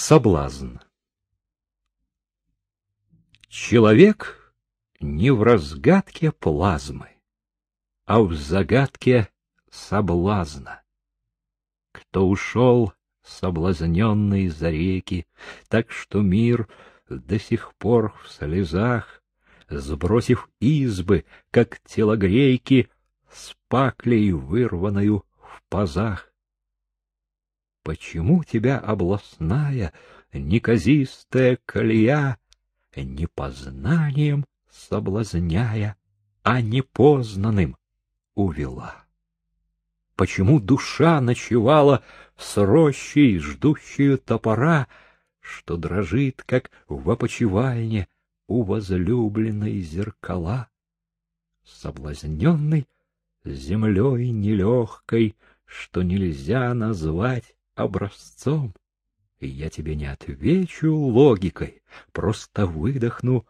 Соблазн. Человек не в разгадке плазмы, а в загадке соблазна. Кто ушел соблазненный за реки, так что мир до сих пор в слезах, сбросив избы, как телогрейки, с паклей вырванную в пазах. Почему тебя областная, неказистая колея, не познанием соблазняя, а непознанным увела? Почему душа ночевала с рощей, ждущую топора, что дрожит, как в опочивальне у возлюбленной зеркала? Соблазненный землей нелегкой, что нельзя назвать образцом. Я тебе не отвечу логикой, просто выдохну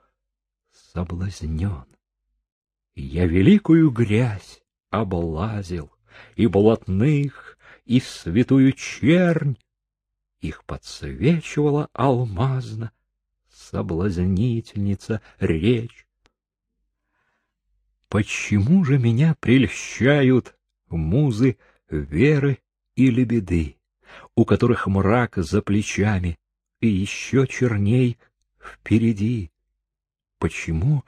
соблазнен. Я великую грязь облазил, и блатных, и святую чернь, их подсвечивала алмазно соблазнительница речь. Почему же меня прельщают музы веры или беды? У которых мрак за плечами и еще черней впереди. Почему,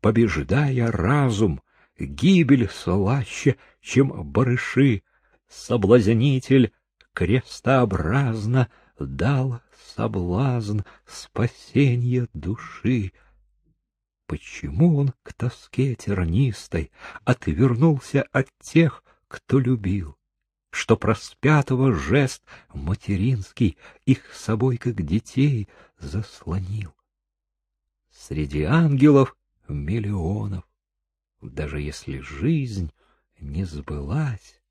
побеждая разум, гибель слаще, чем барыши, соблазнитель крестообразно дал соблазн спасения души? Почему он к тоске тернистой отвернулся от тех, кто любил? Что проспятого жест материнский их собой, как детей, заслонил. Среди ангелов миллионов, даже если жизнь не сбылась,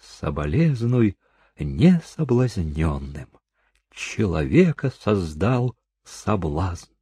соболезнуй несоблазненным, человека создал соблазн.